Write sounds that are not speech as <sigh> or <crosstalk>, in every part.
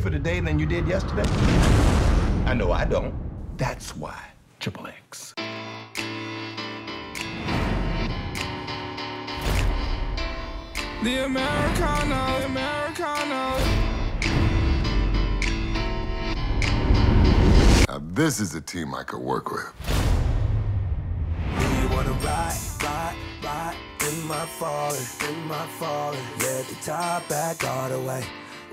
safer today than you did yesterday? I know I don't. That's why Triple X. The Americano, Americano. Now this is a team I could work with. Do you wanna ride, ride, ride in my falling, in my falling? Let the top back all the way.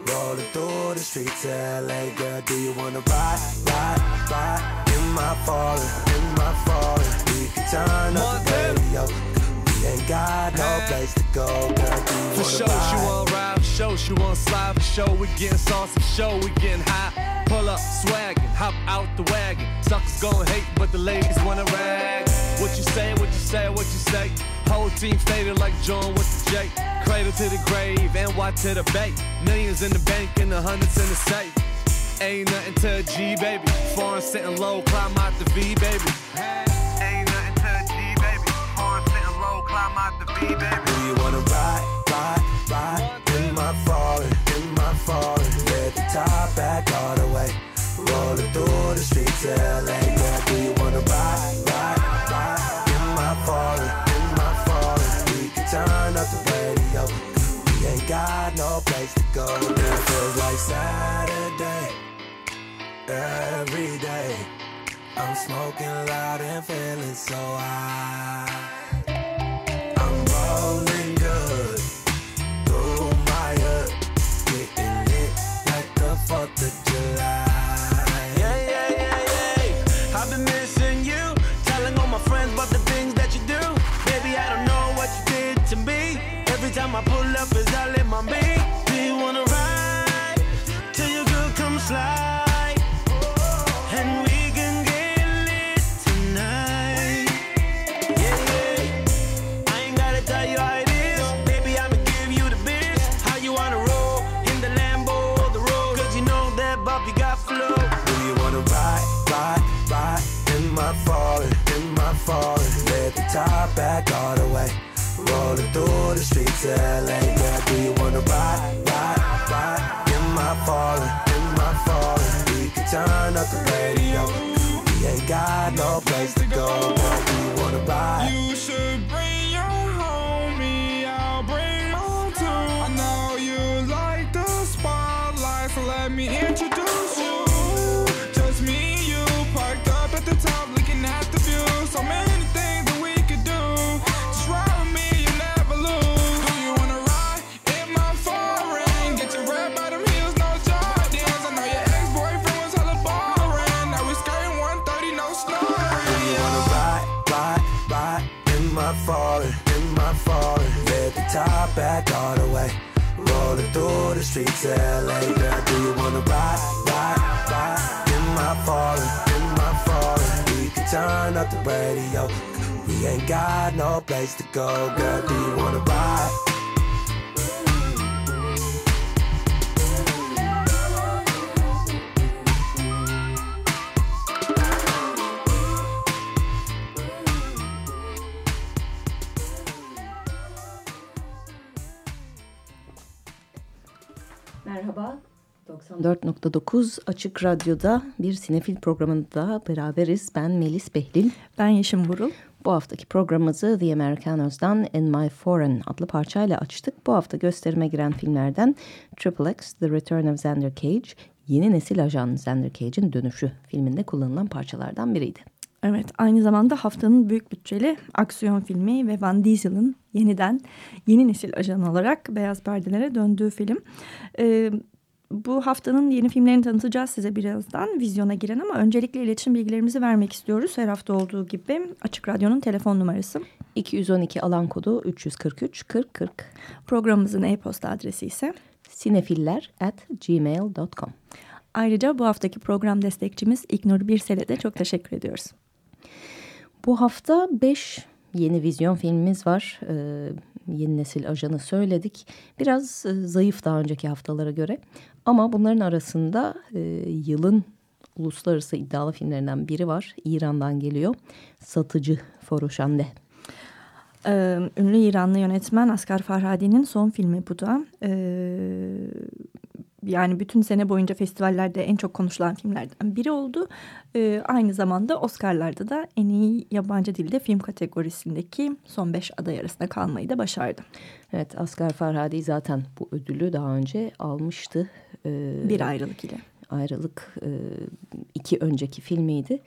Rolling through the streets of LA, girl, do you wanna ride, ride, ride in my falling, in my falling? We can turn up the radio. We ain't got no place to go, girl. Do you for sure, ride? she want ride, for sure, she want slide, for sure. We getting saucy, for sure, we getting high. Pull up, swaggin', hop out the wagon. Suckers gon' hate, but the ladies wanna rag. What you say, what you say, what you say? Whole team faded like John with the J. Cradle to the grave, and NY to the bank. Millions in the bank and the hundreds in the safe. Ain't nothing to a G, baby. Foreign sitting low, climb out the V, baby. Ain't nothing to a G, baby. Foreign sitting low, climb out the V, baby. Do you wanna ride, ride, ride in my falling, in my falling? Let the top back all the way. Rolling through the streets of LA, girl. Do you wanna ride, no place to go. It feels like Saturday every day. I'm smoking loud and feeling so high. Top back all the way. Rolling through the streets of LA, girl, do you wanna ride, ride, ride? In my falling, in my falling, we can turn up the radio. We ain't got no place to go, girl, do you wanna ride? You should bring We ain't got no place to go. Girl, do you wanna ride? Merhaba. 94.9 Açık Radyo'da bir sinefil programında beraberiz. Ben Melis Behlil. Ben Yeşim Burul. Bu haftaki programımızı The Americanos'dan In My Foreign adlı parçayla açtık. Bu hafta gösterime giren filmlerden Triple X, The Return of Xander Cage, yeni nesil ajan Xander Cage'in dönüşü filminde kullanılan parçalardan biriydi. Evet, aynı zamanda haftanın büyük bütçeli aksiyon filmi ve Van Diesel'ın yeniden yeni nesil ajan olarak beyaz perdelere döndüğü film. Ee, bu haftanın yeni filmlerini tanıtacağız size birazdan vizyona giren ama öncelikle iletişim bilgilerimizi vermek istiyoruz. Her hafta olduğu gibi Açık Radyo'nun telefon numarası 212 alan kodu 343 40 40. Programımızın e-posta adresi ise sinefiller at gmail.com. Ayrıca bu haftaki program destekçimiz İknur Birsel'e de çok teşekkür ediyoruz. Bu hafta beş yeni vizyon filmimiz var. Ee, yeni nesil ajanı söyledik. Biraz e, zayıf daha önceki haftalara göre. Ama bunların arasında e, yılın uluslararası iddialı filmlerinden biri var. İran'dan geliyor. Satıcı Foroşande. Ünlü İranlı yönetmen Asghar Farhadi'nin son filmi bu da. Yani bütün sene boyunca festivallerde en çok konuşulan filmlerden biri oldu. Ee, aynı zamanda Oscar'larda da en iyi yabancı dilde film kategorisindeki son beş aday arasında kalmayı da başardı. Evet Asghar Farhadi zaten bu ödülü daha önce almıştı. Ee, bir ayrılık ile. Ayrılık e, iki önceki filmiydi.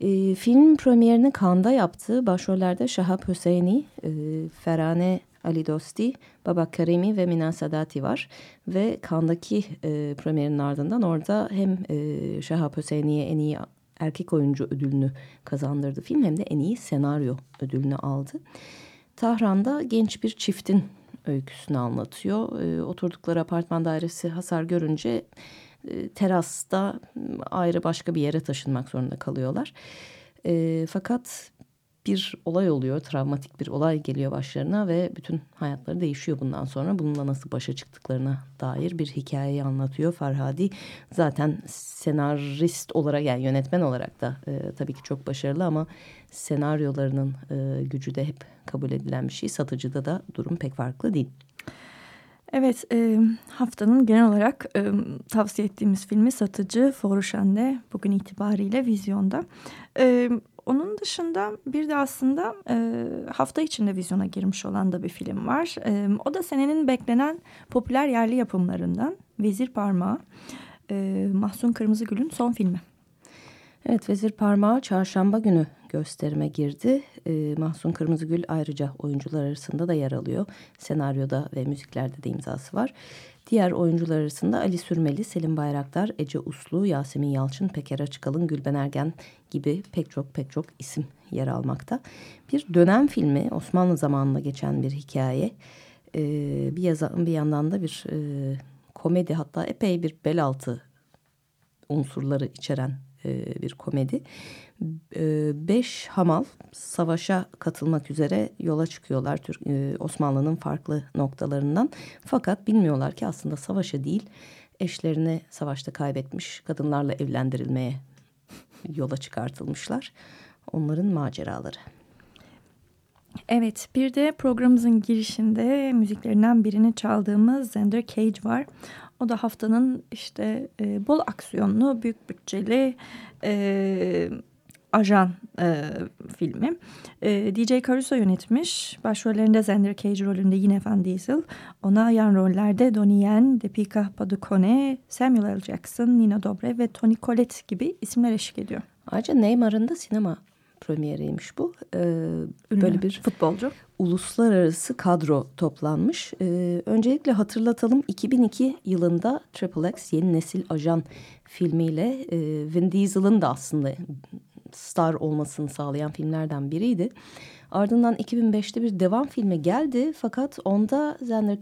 E, film premierini Cannes'da yaptı. Başrollerde Şahap Hüseyini, e, Ferhane Ali Dosti, Baba Karimi ve Mina Sadati var. Ve Cannes'daki e, premierin ardından orada hem e, Şahap Hüseyini'ye en iyi erkek oyuncu ödülünü kazandırdı film hem de en iyi senaryo ödülünü aldı. Tahran'da genç bir çiftin öyküsünü anlatıyor. E, oturdukları apartman dairesi hasar görünce e, terasta ayrı başka bir yere taşınmak zorunda kalıyorlar. E, fakat bir olay oluyor, travmatik bir olay geliyor başlarına ve bütün hayatları değişiyor bundan sonra. Bununla nasıl başa çıktıklarına dair bir hikayeyi anlatıyor Farhadi. Zaten senarist olarak yani yönetmen olarak da e, tabii ki çok başarılı ama senaryolarının e, gücü de hep kabul edilen bir şey. Satıcıda da durum pek farklı değil. Evet e, haftanın genel olarak e, tavsiye ettiğimiz filmi Satıcı Foruşan'de bugün itibariyle vizyonda. E, onun dışında bir de aslında e, hafta içinde vizyona girmiş olan da bir film var. E, o da senenin beklenen popüler yerli yapımlarından Vezir Parmağı. E, Mahsun Kırmızıgül'ün son filmi. Evet Vezir Parmağı çarşamba günü gösterime girdi. E, Mahsun Kırmızıgül ayrıca oyuncular arasında da yer alıyor. Senaryoda ve müziklerde de imzası var. Diğer oyuncular arasında Ali Sürmeli, Selim Bayraktar, Ece Uslu, Yasemin Yalçın, Peker Açıkalın, Gülben Ergen gibi pek çok pek çok isim yer almakta. Bir dönem filmi, Osmanlı zamanında geçen bir hikaye. Ee, bir, yazan, bir yandan da bir e, komedi hatta epey bir bel altı unsurları içeren e, bir komedi. E, beş hamal savaşa katılmak üzere yola çıkıyorlar Türk, e, Osmanlı'nın farklı noktalarından. Fakat bilmiyorlar ki aslında savaşa değil eşlerini savaşta kaybetmiş kadınlarla evlendirilmeye yola çıkartılmışlar. Onların maceraları. Evet bir de programımızın girişinde müziklerinden birini çaldığımız Zender Cage var. O da haftanın işte e, bol aksiyonlu, büyük bütçeli e, ajan e, filmi. E, DJ Caruso yönetmiş. Başrollerinde Zender Cage rolünde yine Van Diesel. Ona yan rollerde Donnie Yen, Deepika Padukone, Samuel L. Jackson, Nina Dobrev ve Tony Collette gibi isimler eşlik ediyor. Ayrıca Neymar'ın da sinema premieriymiş bu. Ee, böyle bir futbolcu. Uluslararası kadro toplanmış. Ee, öncelikle hatırlatalım 2002 yılında Triple X yeni nesil ajan filmiyle e, Vin Diesel'ın da aslında star olmasını sağlayan filmlerden biriydi. Ardından 2005'te bir devam filmi geldi fakat onda Xander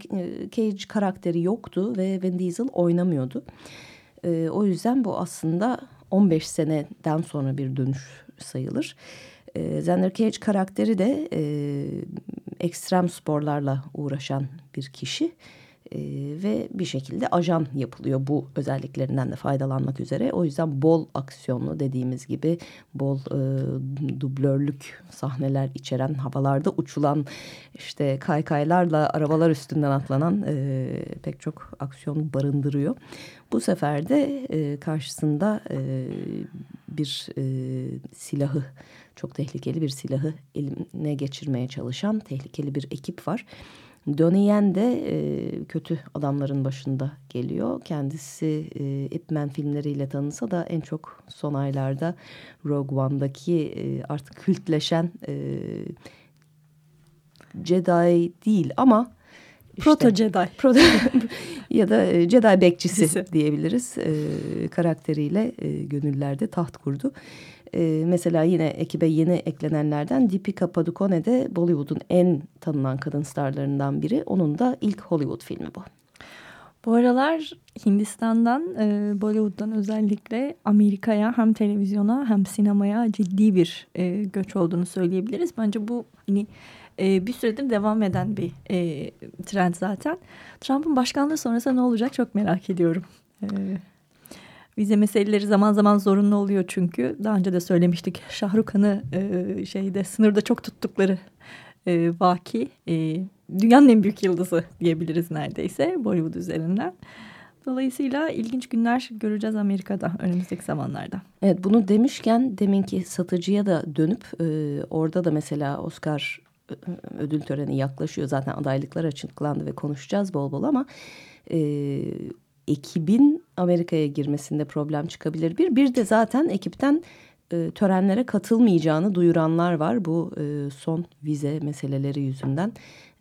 Cage karakteri yoktu ve Vin Diesel oynamıyordu. Ee, o yüzden bu aslında 15 seneden sonra bir dönüş sayılır. E, Xander Cage karakteri de e, ekstrem sporlarla uğraşan bir kişi. E, ve bir şekilde ajan yapılıyor bu özelliklerinden de faydalanmak üzere. O yüzden bol aksiyonlu dediğimiz gibi bol e, dublörlük sahneler içeren havalarda uçulan işte kaykaylarla arabalar üstünden atlanan e, pek çok aksiyon barındırıyor. Bu sefer de e, karşısında e, bir e, silahı çok tehlikeli bir silahı eline geçirmeye çalışan tehlikeli bir ekip var. Donnie Yen de e, kötü adamların başında geliyor. Kendisi e, Ip Man filmleriyle tanınsa da en çok son aylarda Rogue One'daki e, artık kültleşen e, Jedi değil ama işte, Proto Jedi. <laughs> Proto, <laughs> ya da e, Jedi bekçisi diyebiliriz. E, karakteriyle e, gönüllerde taht kurdu. E, mesela yine ekibe yeni eklenenlerden Deepika Padukone de Bollywood'un en tanınan kadın starlarından biri. Onun da ilk Hollywood filmi bu. Bu aralar Hindistan'dan, e, Bollywood'dan özellikle Amerika'ya hem televizyona hem sinemaya ciddi bir e, göç olduğunu söyleyebiliriz. Bence bu hani e, bir süredir devam eden bir e, trend zaten. Trump'ın başkanlığı sonrası ne olacak çok merak ediyorum. E, vize meseleleri zaman zaman zorunlu oluyor çünkü. Daha önce de söylemiştik Şahrukhan'ı e, şeyde sınırda çok tuttukları e, vaki. E, dünyanın en büyük yıldızı diyebiliriz neredeyse Bollywood üzerinden. Dolayısıyla ilginç günler göreceğiz Amerika'da önümüzdeki zamanlarda. Evet bunu demişken deminki satıcıya da dönüp e, orada da mesela Oscar e, ödül töreni yaklaşıyor. Zaten adaylıklar açıklandı ve konuşacağız bol bol ama e, ekibin Amerika'ya girmesinde problem çıkabilir. Bir, bir de zaten ekipten e, törenlere katılmayacağını duyuranlar var. Bu e, son vize meseleleri yüzünden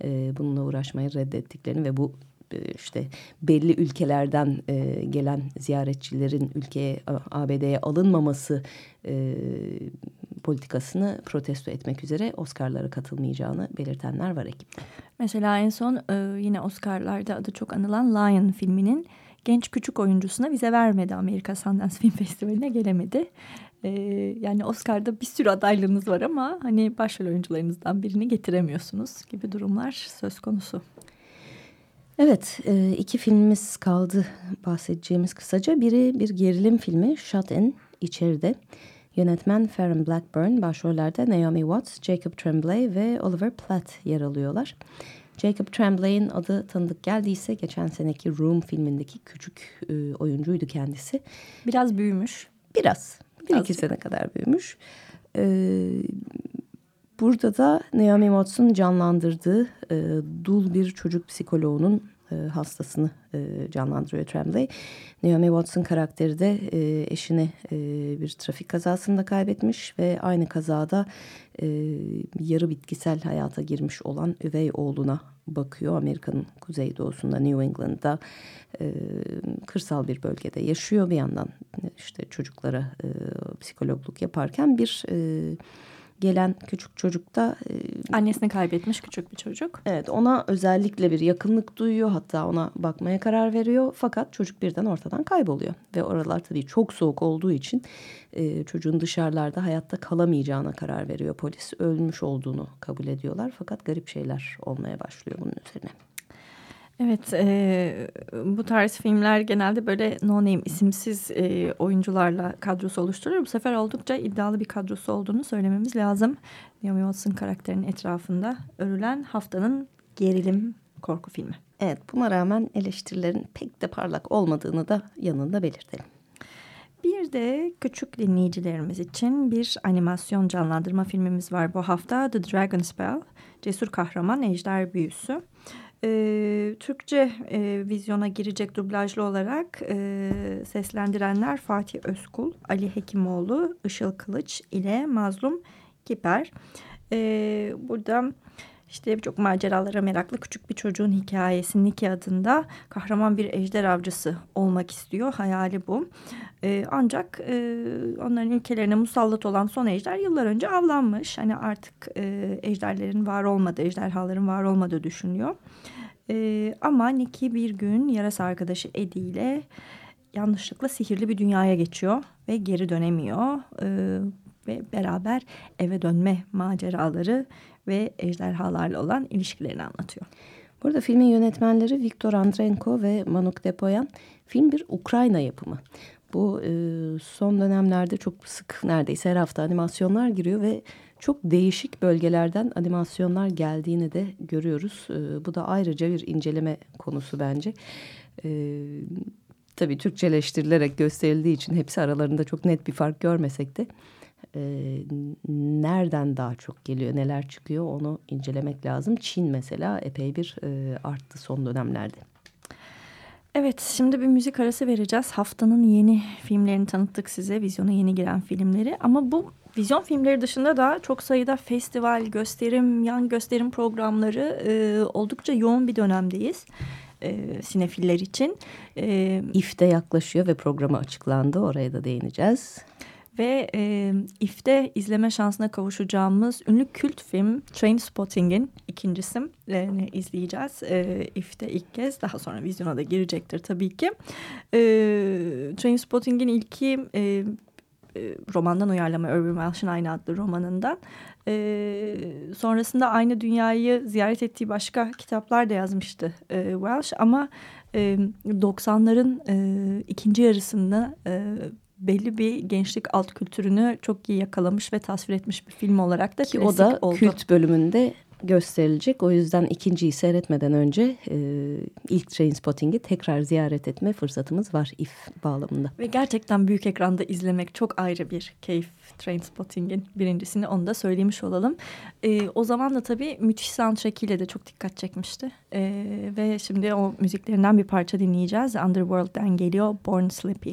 e, bununla uğraşmayı reddettiklerini ve bu e, işte belli ülkelerden e, gelen ziyaretçilerin ülkeye ABD'ye alınmaması e, politikasını protesto etmek üzere Oscar'lara katılmayacağını belirtenler var ekipte. Mesela en son e, yine Oscar'larda adı çok anılan Lion filminin genç küçük oyuncusuna vize vermedi. Amerika Sundance Film Festivali'ne gelemedi. Ee, yani Oscar'da bir sürü adaylığınız var ama hani başrol oyuncularınızdan birini getiremiyorsunuz gibi durumlar söz konusu. Evet, e, iki filmimiz kaldı bahsedeceğimiz kısaca. Biri bir gerilim filmi, Shut In, içeride. Yönetmen Farron Blackburn, başrollerde Naomi Watts, Jacob Tremblay ve Oliver Platt yer alıyorlar. Jacob Tremblay'in adı tanıdık geldiyse geçen seneki Room filmindeki küçük e, oyuncuydu kendisi. Biraz büyümüş. Biraz. Bir iki sene kadar büyümüş. Ee, burada da Naomi Watts'un canlandırdığı e, dul bir çocuk psikoloğunun e, hastasını e, canlandırıyor Tremblay. Naomi Watts'un karakteri de e, eşini e, bir trafik kazasında kaybetmiş ve aynı kazada yarı bitkisel hayata girmiş olan üvey oğluna bakıyor. Amerika'nın kuzeydoğusunda New England'da e, kırsal bir bölgede yaşıyor. Bir yandan işte çocuklara e, psikologluk yaparken bir... E, gelen küçük çocuk da... E, Annesini kaybetmiş küçük bir çocuk. Evet ona özellikle bir yakınlık duyuyor hatta ona bakmaya karar veriyor. Fakat çocuk birden ortadan kayboluyor. Ve oralar tabii çok soğuk olduğu için e, çocuğun dışarılarda hayatta kalamayacağına karar veriyor polis. Ölmüş olduğunu kabul ediyorlar fakat garip şeyler olmaya başlıyor bunun üzerine. Evet e, bu tarz filmler genelde böyle no name isimsiz e, oyuncularla kadrosu oluşturuyor. Bu sefer oldukça iddialı bir kadrosu olduğunu söylememiz lazım. Naomi Watts'ın karakterinin etrafında örülen haftanın gerilim korku filmi. Evet buna rağmen eleştirilerin pek de parlak olmadığını da yanında belirtelim. Bir de küçük dinleyicilerimiz için bir animasyon canlandırma filmimiz var bu hafta. The Dragon Spell, Cesur Kahraman Ejder Büyüsü e, Türkçe e, vizyona girecek dublajlı olarak e, seslendirenler Fatih Özkul, Ali Hekimoğlu, Işıl Kılıç ile Mazlum Kiper. E, burada işte çok maceralara meraklı küçük bir çocuğun hikayesi Niki adında kahraman bir ejder avcısı olmak istiyor. Hayali bu. E, ancak e, onların ülkelerine musallat olan son ejder yıllar önce avlanmış. Hani artık e, ejderlerin var olmadığı, ejderhaların var olmadığı düşünüyor. E, ama Niki bir gün yarası arkadaşı Eddie ile yanlışlıkla sihirli bir dünyaya geçiyor ve geri dönemiyor. E, ve beraber eve dönme maceraları ve ejderhalarla olan ilişkilerini anlatıyor. Burada filmin yönetmenleri Viktor Andrenko ve Manuk Depoyan. Film bir Ukrayna yapımı. Bu e, son dönemlerde çok sık neredeyse her hafta animasyonlar giriyor ve çok değişik bölgelerden animasyonlar geldiğini de görüyoruz. E, bu da ayrıca bir inceleme konusu bence. E, tabii Türkçeleştirilerek gösterildiği için hepsi aralarında çok net bir fark görmesek de e, nereden daha çok geliyor, neler çıkıyor onu incelemek lazım. Çin mesela epey bir e, arttı son dönemlerde. Evet şimdi bir müzik arası vereceğiz. Haftanın yeni filmlerini tanıttık size. Vizyona yeni giren filmleri. Ama bu vizyon filmleri dışında da çok sayıda festival, gösterim, yan gösterim programları e, oldukça yoğun bir dönemdeyiz. E, sinefiller için. E, İF'te yaklaşıyor ve programı açıklandı. Oraya da değineceğiz. Ve e, IF'de izleme şansına kavuşacağımız ünlü kült film Trainspotting'in ikincisi e, izleyeceğiz. E, IF'de ilk kez daha sonra vizyona da girecektir tabii ki. E, Trainspotting'in ilki e, romandan uyarlama Irving Welsh'ın aynı adlı romanından. E, sonrasında aynı dünyayı ziyaret ettiği başka kitaplar da yazmıştı e, Welsh ama e, 90'ların e, ikinci yarısında e, belli bir gençlik alt kültürünü çok iyi yakalamış ve tasvir etmiş bir film olarak da Ki o da oldu. kült bölümünde gösterilecek. O yüzden ikinciyi seyretmeden önce e, ilk Trainspotting'i tekrar ziyaret etme fırsatımız var if bağlamında. Ve gerçekten büyük ekranda izlemek çok ayrı bir keyif Trainspotting'in birincisini onu da söylemiş olalım. E, o zaman da tabii müthiş soundtrack ile de çok dikkat çekmişti. E, ve şimdi o müziklerinden bir parça dinleyeceğiz. Underworld'den geliyor Born Slippy.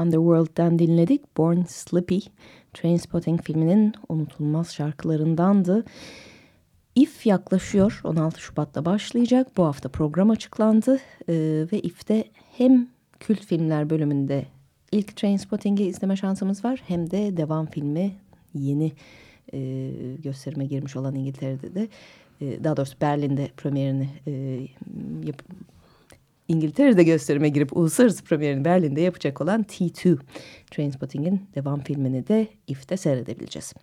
Underworld'den dinledik. Born Slippy, Trainspotting filminin unutulmaz şarkılarındandı. If yaklaşıyor. 16 Şubat'ta başlayacak. Bu hafta program açıklandı. Ee, ve If'te hem kült filmler bölümünde ilk Trainspotting'i izleme şansımız var. Hem de devam filmi yeni e, gösterime girmiş olan İngiltere'de de e, daha doğrusu Berlin'de premierini e, yap, İngiltere'de gösterime girip uluslararası premierini Berlin'de yapacak olan T2 Trainspotting'in devam filmini de IF'te seyredebileceğiz.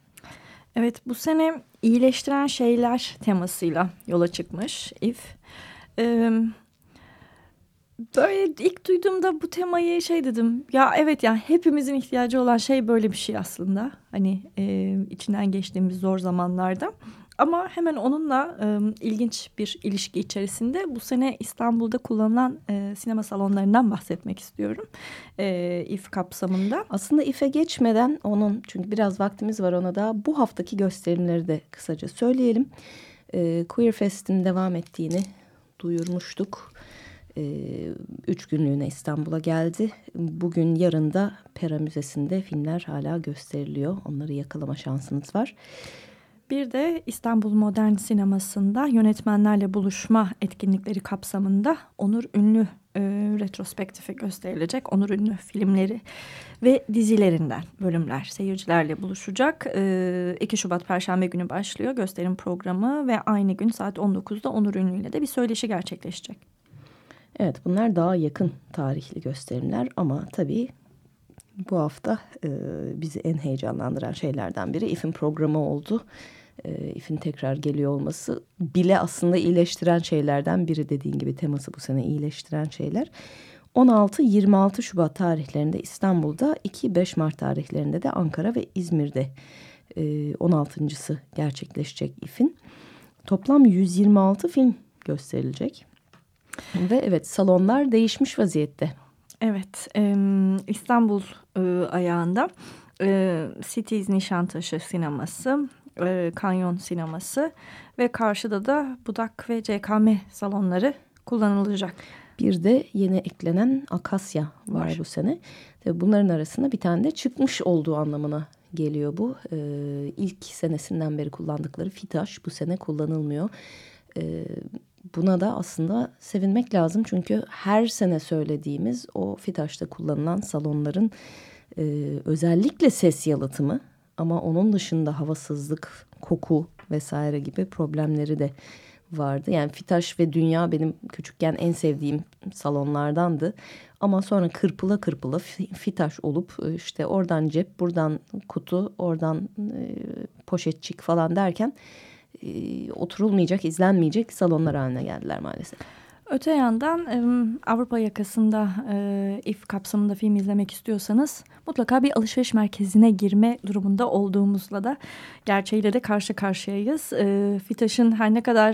Evet bu sene iyileştiren şeyler temasıyla yola çıkmış IF. Ee, böyle ilk duyduğumda bu temayı şey dedim ya evet ya hepimizin ihtiyacı olan şey böyle bir şey aslında. Hani e, içinden geçtiğimiz zor zamanlarda. Ama hemen onunla e, ilginç bir ilişki içerisinde bu sene İstanbul'da kullanılan e, sinema salonlarından bahsetmek istiyorum. E, İF kapsamında. Aslında İF'e geçmeden onun çünkü biraz vaktimiz var ona da bu haftaki gösterimleri de kısaca söyleyelim. E, Queer Fest'in devam ettiğini duyurmuştuk. E, üç günlüğüne İstanbul'a geldi. Bugün yarın da Pera Müzesi'nde filmler hala gösteriliyor. Onları yakalama şansınız var. Bir de İstanbul Modern Sineması'nda yönetmenlerle buluşma etkinlikleri kapsamında Onur Ünlü e, retrospektifi gösterilecek. Onur Ünlü filmleri ve dizilerinden bölümler seyircilerle buluşacak. E, 2 Şubat Perşembe günü başlıyor gösterim programı ve aynı gün saat 19'da Onur Ünlü ile de bir söyleşi gerçekleşecek. Evet bunlar daha yakın tarihli gösterimler ama tabii bu hafta e, bizi en heyecanlandıran şeylerden biri İF'in programı oldu e, İF'in tekrar geliyor olması bile aslında iyileştiren şeylerden biri dediğin gibi teması bu sene iyileştiren şeyler. 16-26 Şubat tarihlerinde İstanbul'da 2-5 Mart tarihlerinde de Ankara ve İzmir'de e, 16.sı gerçekleşecek İF'in. Toplam 126 film gösterilecek. Ve evet salonlar değişmiş vaziyette. Evet e, İstanbul e, ayağında e, Cities Nişantaşı sineması, e, Kanyon sineması ve karşıda da Budak ve CKM salonları kullanılacak. Bir de yeni eklenen Akasya var, var. bu sene. Bunların arasında bir tane de çıkmış olduğu anlamına geliyor bu. Ee, ilk senesinden beri kullandıkları Fitaş bu sene kullanılmıyor. Ee, buna da aslında sevinmek lazım. Çünkü her sene söylediğimiz o Fitaş'ta kullanılan salonların e, özellikle ses yalıtımı ama onun dışında havasızlık, koku vesaire gibi problemleri de vardı. Yani Fitaş ve Dünya benim küçükken en sevdiğim salonlardandı. Ama sonra kırpıla kırpıla Fitaş olup e, işte oradan cep, buradan kutu, oradan e, poşetçik falan derken e, oturulmayacak, izlenmeyecek salonlar haline geldiler maalesef. Öte yandan Avrupa yakasında if kapsamında film izlemek istiyorsanız mutlaka bir alışveriş merkezine girme durumunda olduğumuzla da gerçeğiyle de karşı karşıyayız. Fitaş'ın her ne kadar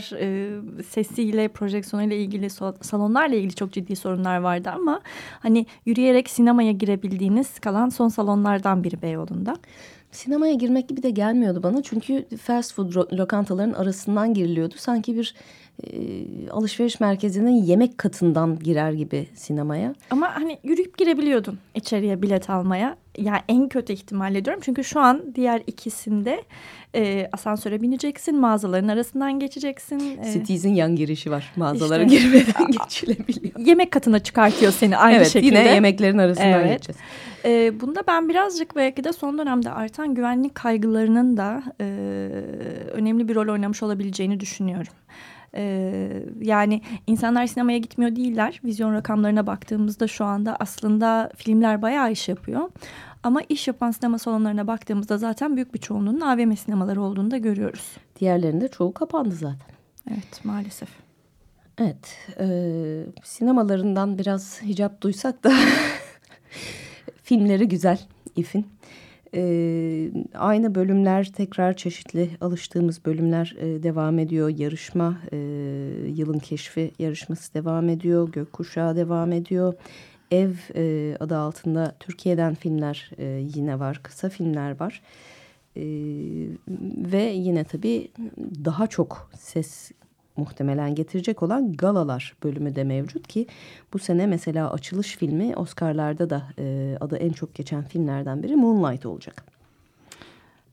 sesiyle, projeksiyonuyla ilgili, salonlarla ilgili çok ciddi sorunlar vardı ama hani yürüyerek sinemaya girebildiğiniz kalan son salonlardan biri Beyoğlu'nda. Sinemaya girmek gibi de gelmiyordu bana çünkü fast food lokantaların arasından giriliyordu. Sanki bir e, alışveriş merkezinin yemek katından girer gibi sinemaya. Ama hani yürüyüp girebiliyordun içeriye bilet almaya. Yani en kötü ihtimalle diyorum. Çünkü şu an diğer ikisinde e, asansöre bineceksin. Mağazaların arasından geçeceksin. E, Cities'in yan girişi var. Mağazalara işte, girmeden <laughs> geçilebiliyor. Yemek katına çıkartıyor seni aynı evet, şekilde. Yine yemeklerin arasından evet. geçeceğiz. E, bunda ben birazcık belki de son dönemde artan güvenlik kaygılarının da e, önemli bir rol oynamış olabileceğini düşünüyorum. Ee, yani insanlar sinemaya gitmiyor değiller. Vizyon rakamlarına baktığımızda şu anda aslında filmler bayağı iş yapıyor. Ama iş yapan sinema salonlarına baktığımızda zaten büyük bir çoğunluğunun AVM sinemaları olduğunu da görüyoruz. Diğerlerinde çoğu kapandı zaten. Evet maalesef. Evet e, sinemalarından biraz hicap duysak da <laughs> filmleri güzel İf'in. E, aynı bölümler tekrar çeşitli alıştığımız bölümler e, devam ediyor. Yarışma, e, yılın keşfi yarışması devam ediyor. Gökkuşağı devam ediyor. Ev e, adı altında Türkiye'den filmler e, yine var. Kısa filmler var. E, ve yine tabii daha çok ses muhtemelen getirecek olan Galalar bölümü de mevcut ki bu sene mesela açılış filmi Oscar'larda da e, adı en çok geçen filmlerden biri Moonlight olacak.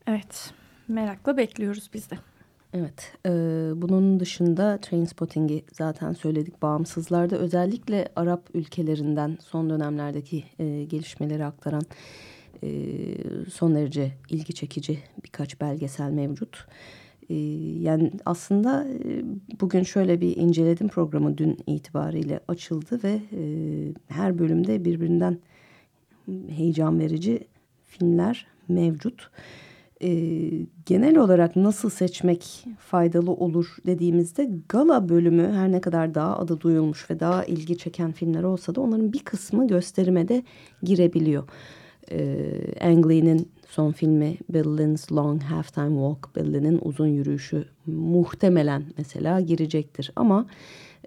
Evet merakla bekliyoruz biz de. Evet, e, bunun dışında Trainspotting'i zaten söyledik. Bağımsızlarda özellikle Arap ülkelerinden son dönemlerdeki e, gelişmeleri aktaran e, son derece ilgi çekici birkaç belgesel mevcut. E, yani aslında e, bugün şöyle bir inceledim programı dün itibariyle açıldı ve e, her bölümde birbirinden heyecan verici filmler mevcut. E, genel olarak nasıl seçmek faydalı olur dediğimizde gala bölümü her ne kadar daha adı duyulmuş ve daha ilgi çeken filmler olsa da onların bir kısmı gösterime de girebiliyor. E, Ang Lee'nin son filmi Bill Lynn's Long Halftime Walk, Bill Lynn'in uzun yürüyüşü muhtemelen mesela girecektir. Ama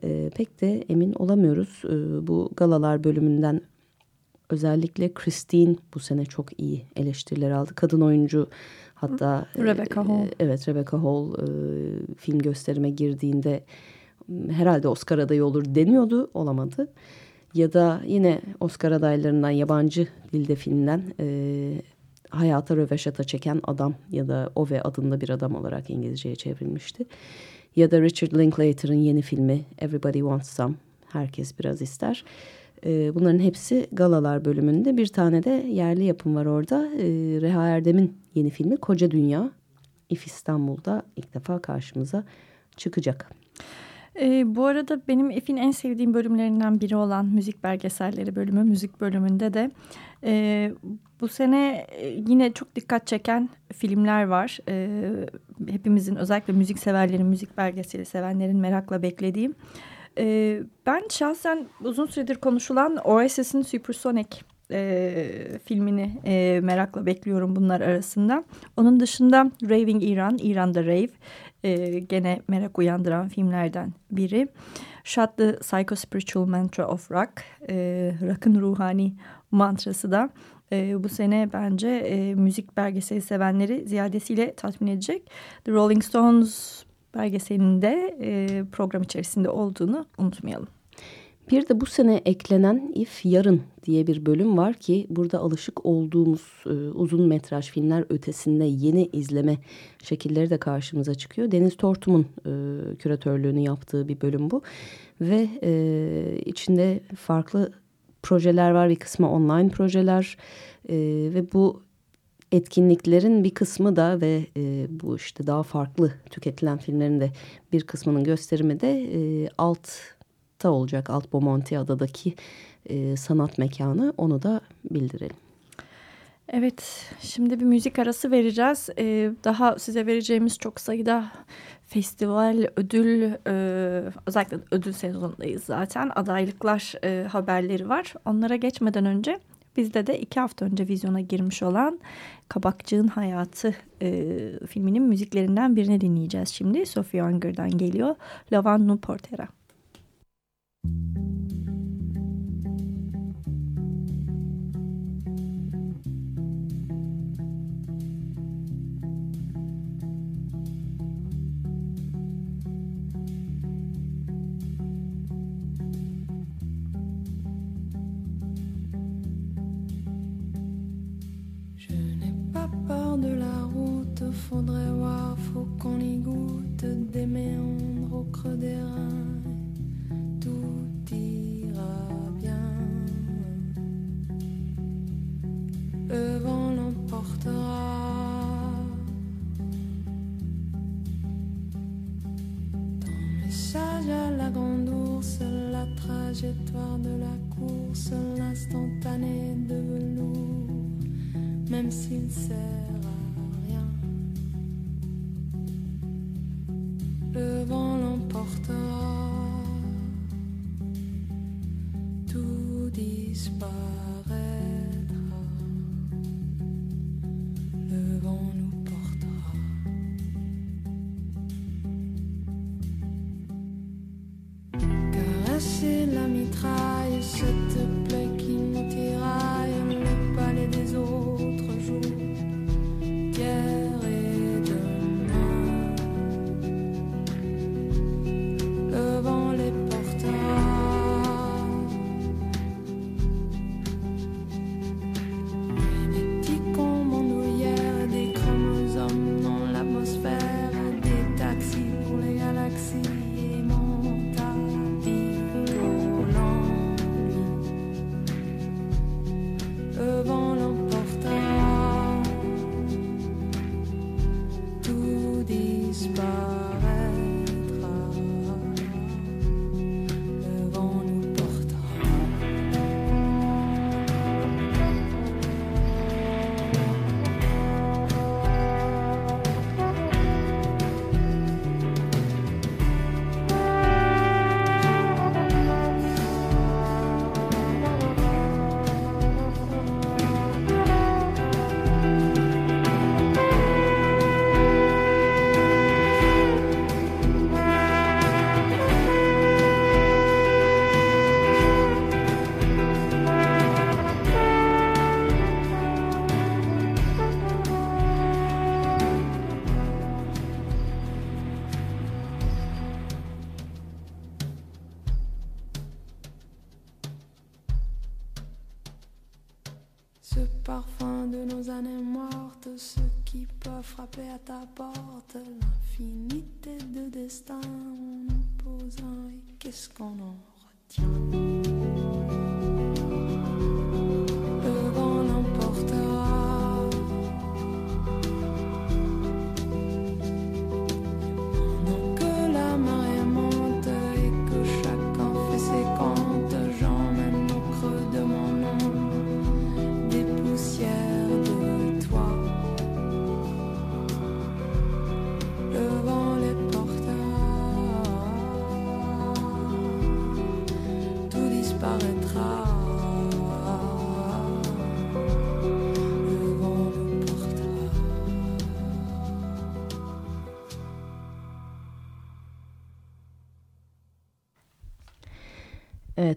e, pek de emin olamıyoruz. E, bu galalar bölümünden Özellikle Christine bu sene çok iyi eleştiriler aldı. Kadın oyuncu hatta Rebecca Hall. E, evet Rebecca Hall e, film gösterime girdiğinde herhalde Oscar adayı olur deniyordu olamadı. Ya da yine Oscar adaylarından yabancı dilde filmden e, hayata röveşata çeken adam ya da o ve adında bir adam olarak İngilizceye çevrilmişti. Ya da Richard Linklater'ın yeni filmi Everybody Wants Some. Herkes biraz ister. E, bunların hepsi galalar bölümünde. Bir tane de yerli yapım var orada. E, Reha Erdem'in yeni filmi Koca Dünya. İF İstanbul'da ilk defa karşımıza çıkacak. E, bu arada benim Ef'in en sevdiğim bölümlerinden biri olan müzik belgeselleri bölümü, müzik bölümünde de e, bu sene e, yine çok dikkat çeken filmler var. E, hepimizin özellikle müzik severlerin, müzik belgeseli sevenlerin merakla beklediğim. E, ben şahsen uzun süredir konuşulan Oasis'in Supersonic e, filmini e, merakla bekliyorum bunlar arasında. Onun dışında Raving Iran, İran'da Rave e, gene merak uyandıran filmlerden biri. Shot the Psycho Spiritual Mantra of Rock, e, rock'ın ruhani mantrası da e, bu sene bence e, müzik belgeseli sevenleri ziyadesiyle tatmin edecek. The Rolling Stones belgeselinde e, program içerisinde olduğunu unutmayalım. Bir de bu sene eklenen If Yarın diye bir bölüm var ki burada alışık olduğumuz e, uzun metraj filmler ötesinde yeni izleme şekilleri de karşımıza çıkıyor. Deniz Tortum'un e, küratörlüğünü yaptığı bir bölüm bu ve e, içinde farklı projeler var bir kısmı online projeler e, ve bu etkinliklerin bir kısmı da ve e, bu işte daha farklı tüketilen filmlerin de bir kısmının gösterimi de e, altta olacak. Alt Bomonti adadaki e, sanat mekanı onu da bildirelim. Evet, şimdi bir müzik arası vereceğiz. Ee, daha size vereceğimiz çok sayıda festival, ödül, e, özellikle ödül sezonundayız zaten. Adaylıklar e, haberleri var. Onlara geçmeden önce Bizde de iki hafta önce vizyona girmiş olan Kabakçığın Hayatı e, filminin müziklerinden birini dinleyeceğiz şimdi. Sophie Unger'dan geliyor. Lavan Portera. Müzik faudrait voir, faut qu'on y goûte des méandres au creux des reins. sincere.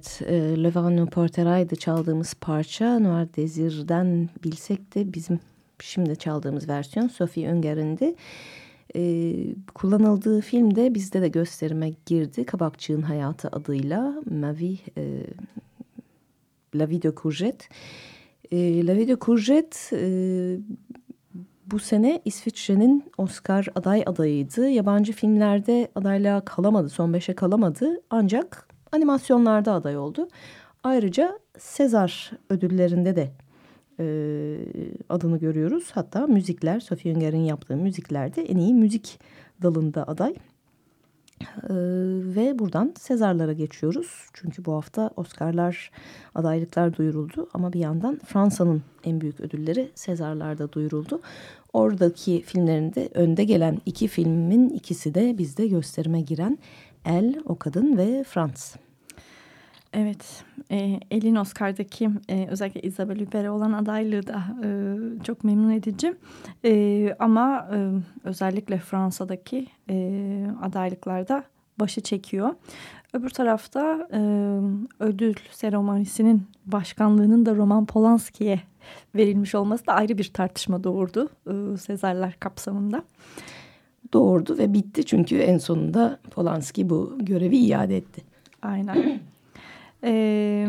Evet, e, Le Porteray'dı çaldığımız parça. Noir Desir'den bilsek de bizim şimdi çaldığımız versiyon Sophie Önger'indi. E, kullanıldığı filmde bizde de gösterime girdi. Kabakçığın Hayatı adıyla Ma Vie, e, La Vie de Courgette. E, La Vie de Courgette e, bu sene İsviçre'nin Oscar aday adayıydı. Yabancı filmlerde adaylığa kalamadı, son beşe kalamadı. Ancak animasyonlarda aday oldu. Ayrıca Sezar ödüllerinde de e, adını görüyoruz. Hatta müzikler, Sophie Ünger'in yaptığı müziklerde en iyi müzik dalında aday. Ee, ve buradan Sezar'lara geçiyoruz. Çünkü bu hafta Oscar'lar, adaylıklar duyuruldu. Ama bir yandan Fransa'nın en büyük ödülleri Sezar'larda duyuruldu. Oradaki filmlerinde önde gelen iki filmin ikisi de bizde gösterime giren El, O Kadın ve Frans. Evet, e, Elin Oscar'daki e, özellikle Isabelle Huppert olan adaylığı da e, çok memnun edici. E, ama e, özellikle Fransa'daki e, adaylıklarda başı çekiyor. Öbür tarafta e, ödül seremonisinin başkanlığının da Roman Polanski'ye verilmiş olması da ayrı bir tartışma doğurdu e, Sezarlar kapsamında doğurdu ve bitti çünkü en sonunda Polanski bu görevi iade etti. Aynen. <clears throat> ee,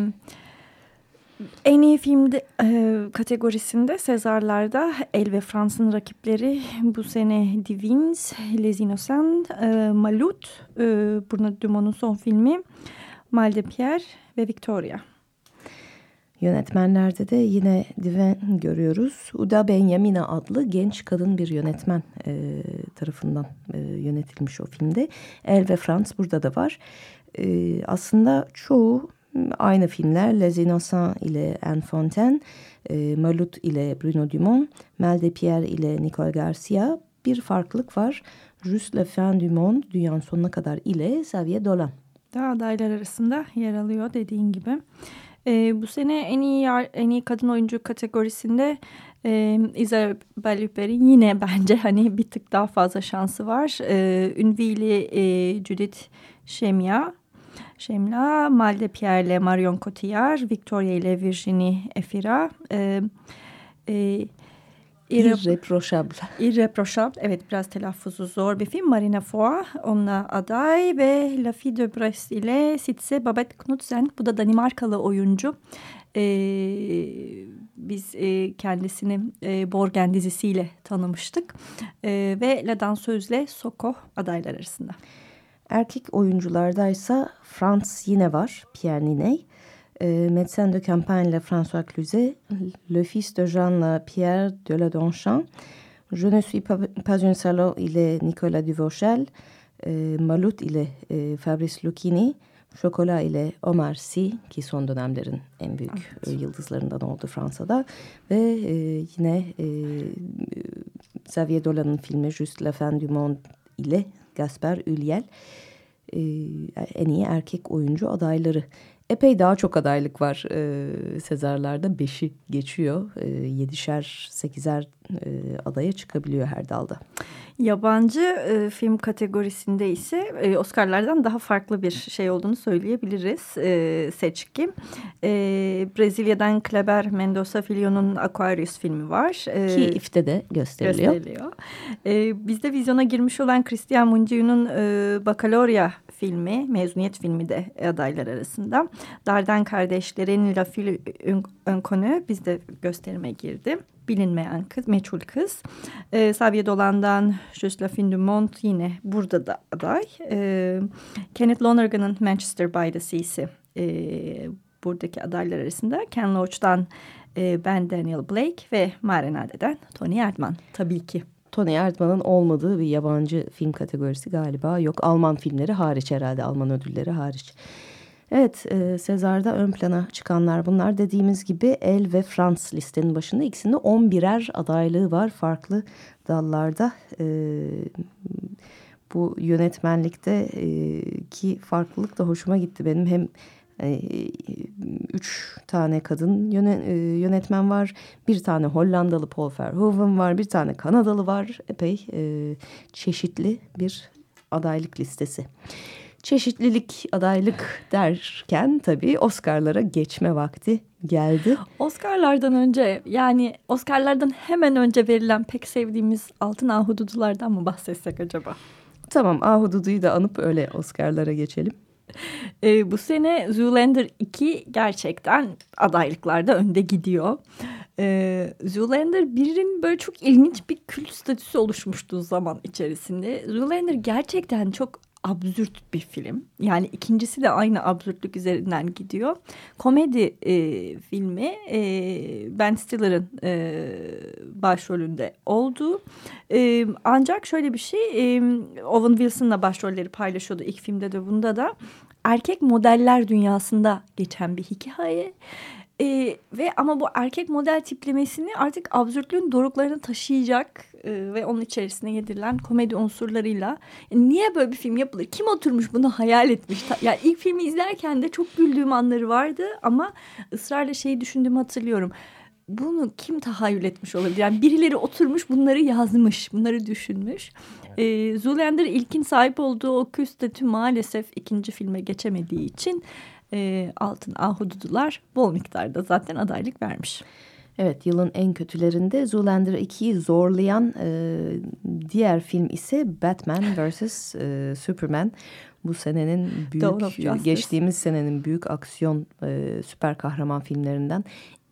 en iyi filmde e, kategorisinde Sezarlar'da El ve Fransa'nın rakipleri bu sene Divins, Les Innocents, e, Malut, e, Bruno Dumont'un son filmi Mal de ve Victoria. Yönetmenlerde de yine Diven görüyoruz. Uda Benyamina adlı genç kadın bir yönetmen e, tarafından e, yönetilmiş o filmde. El ve Frans burada da var. E, aslında çoğu aynı filmler. Les Innocents ile Anne Fontaine, e, Malut ile Bruno Dumont, Mel de Pierre ile Nicole Garcia. Bir farklılık var. Just le fin du monde, dünyanın sonuna kadar ile Xavier Dolan. Daha adaylar arasında yer alıyor dediğin gibi. E, bu sene en iyi en iyi kadın oyuncu kategorisinde e, Isabelle Huppert'in yine <laughs> bence hani bir tık daha fazla şansı var. E, Ünvili e, Judith Şemya, Şemla, Malde Pierre ile Marion Cotillard, Victoria ile Virginie Efira, e, e, Irreprochable. Irreprochable. Evet biraz telaffuzu zor bir film. Marina Foy onunla aday ve La Fille de Brest ile Sitze Babette Knudsen. Bu da Danimarkalı oyuncu. Ee, biz e, kendisini e, Borgen dizisiyle tanımıştık. E, ve La Dansöz'le Soko adaylar arasında. Erkek oyunculardaysa Frans yine var. Pierre Niney. Euh, médecin de campagne, François Cluzet, le fils de Jean Pierre de la Donchamp. Je ne suis pas, pas une salaud, il est Nicolas Duvauchel. E, Malut ile e, Fabrice Lucchini. Şokola ile Omar Sy ki son dönemlerin en büyük evet. yıldızlarından oldu Fransa'da. Ve e, yine e, Xavier Dolan'ın filmi Just la fin du monde ile Gasper Ulliel e, en iyi erkek oyuncu adayları epey daha çok adaylık var e, Sezarlar'da. Beşi geçiyor. E, yedişer, sekizer e, adaya çıkabiliyor her dalda. Yabancı e, film kategorisinde ise e, Oscar'lardan daha farklı bir şey olduğunu söyleyebiliriz e, seçki. E, Brezilya'dan Kleber Mendoza Filho'nun Aquarius filmi var. E, Ki IF'te de gösteriliyor. gösteriliyor. E, bizde vizyona girmiş olan Christian Mungiu'nun e, Baccalaureate filmi, mezuniyet filmi de adaylar arasında. Darden kardeşlerin La Fille Inconnue bizde gösterime girdi. Bilinmeyen kız, meçhul kız. E, Xavier Dolan'dan Just La du Monde yine burada da aday. E, Kenneth Lonergan'ın Manchester by the Sea'si e, buradaki adaylar arasında. Ken Loach'tan e, Ben Daniel Blake ve Marenade'den Tony Erdmann tabii ki. Tony Erdmann'ın olmadığı bir yabancı film kategorisi galiba yok. Alman filmleri hariç herhalde, Alman ödülleri hariç. Evet, e, Sezar'da ön plana çıkanlar bunlar. Dediğimiz gibi El ve Frans listenin başında. ikisinde 11'er adaylığı var farklı dallarda. E, bu yönetmenlikte e, farklılık da hoşuma gitti benim. Hem üç tane kadın e, yönetmen var. Bir tane Hollandalı Paul Verhoeven var. Bir tane Kanadalı var. Epey e, çeşitli bir adaylık listesi. Çeşitlilik, adaylık derken tabii Oscar'lara geçme vakti geldi. Oscar'lardan önce yani Oscar'lardan hemen önce verilen pek sevdiğimiz Altın Ahududulardan mı bahsetsek acaba? Tamam Ahududu'yu da anıp öyle Oscar'lara geçelim. E, bu sene Zoolander 2 gerçekten adaylıklarda önde gidiyor. E, Zoolander 1'in böyle çok ilginç bir kült statüsü oluşmuştu zaman içerisinde. Zoolander gerçekten çok absürt bir film. Yani ikincisi de aynı absürtlük üzerinden gidiyor. Komedi e, filmi e, Ben Stiller'ın e, başrolünde olduğu. E, ancak şöyle bir şey e, Owen Wilson'la başrolleri paylaşıyordu ilk filmde de bunda da. Erkek modeller dünyasında geçen bir hikaye. Ee, ve ama bu erkek model tiplemesini artık absürtlüğün doruklarını taşıyacak e, ve onun içerisine yedirilen komedi unsurlarıyla yani niye böyle bir film yapılır? Kim oturmuş bunu hayal etmiş? Ya yani ilk filmi izlerken de çok güldüğüm anları vardı ama ısrarla şeyi düşündüğümü hatırlıyorum. Bunu kim tahayyül etmiş olabilir? Yani birileri oturmuş bunları yazmış, bunları düşünmüş. E, Zoolander ilkin sahip olduğu o statü maalesef ikinci filme geçemediği için e, Altın Ahududular bol miktarda zaten adaylık vermiş. Evet yılın en kötülerinde Zoolander 2'yi zorlayan e, diğer film ise Batman vs. E, Superman. Bu senenin <laughs> büyük geçtiğimiz senenin büyük aksiyon e, süper kahraman filmlerinden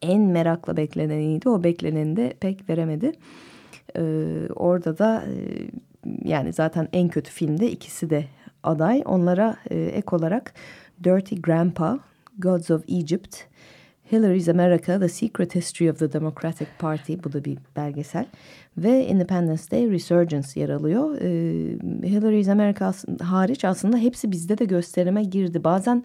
en merakla bekleneniydi. O bekleneni de pek veremedi. E, orada da e, yani zaten en kötü filmde ikisi de aday. Onlara e, ek olarak Dirty Grandpa, Gods of Egypt, Hillary's America, The Secret History of the Democratic Party, bu da bir belgesel. Ve Independence Day Resurgence yer alıyor. Ee, Hillary's America hariç aslında hepsi bizde de gösterime girdi. Bazen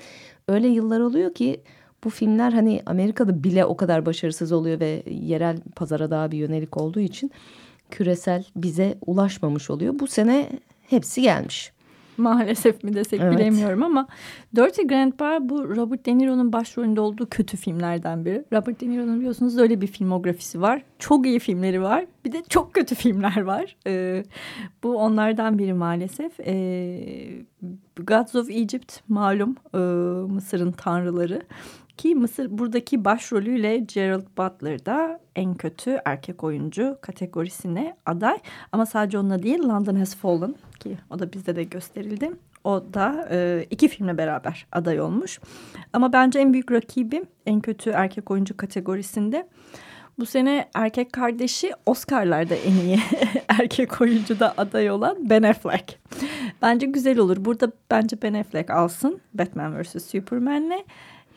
öyle yıllar oluyor ki bu filmler hani Amerika'da bile o kadar başarısız oluyor ve yerel pazara daha bir yönelik olduğu için küresel bize ulaşmamış oluyor. Bu sene hepsi gelmiş. Maalesef mi desek evet. bilemiyorum ama Dirty Grandpa bu Robert De Niro'nun başrolünde olduğu kötü filmlerden biri. Robert De Niro'nun biliyorsunuz öyle bir filmografisi var. Çok iyi filmleri var. Bir de çok kötü filmler var. Ee, bu onlardan biri maalesef. Ee, Gods of Egypt malum e, Mısır'ın tanrıları. Ki Mısır buradaki başrolüyle Gerald Butler da en kötü erkek oyuncu kategorisine aday. Ama sadece onunla değil London Has Fallen ki o da bizde de gösterildi. O da e, iki filmle beraber aday olmuş. Ama bence en büyük rakibi en kötü erkek oyuncu kategorisinde. Bu sene erkek kardeşi Oscar'larda en iyi <laughs> erkek oyuncu da aday olan Ben Affleck. Bence güzel olur. Burada bence Ben Affleck alsın Batman vs. Superman'le